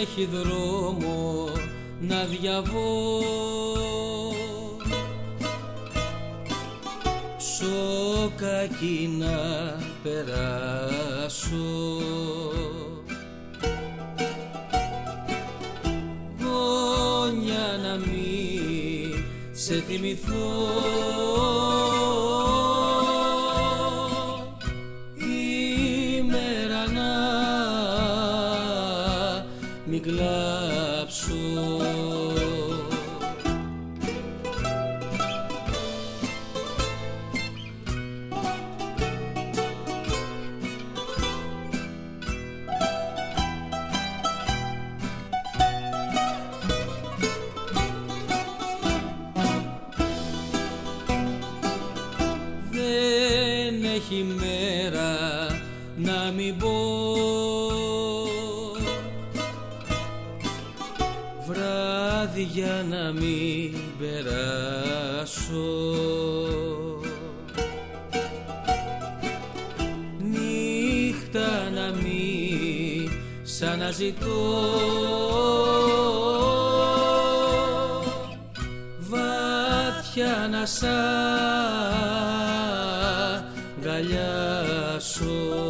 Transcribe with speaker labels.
Speaker 1: έχει δρόμο να διαβώ. Σοκάκι να περάσω. Γόνια να μη σε θυμηθώ μην κλάψω. Δεν έχει μέρα να μην πω Βράδυ για να μην περάσω. Νύχτα να μην σ' αναζητώ. Βάθια να σ' αγκαλιάσω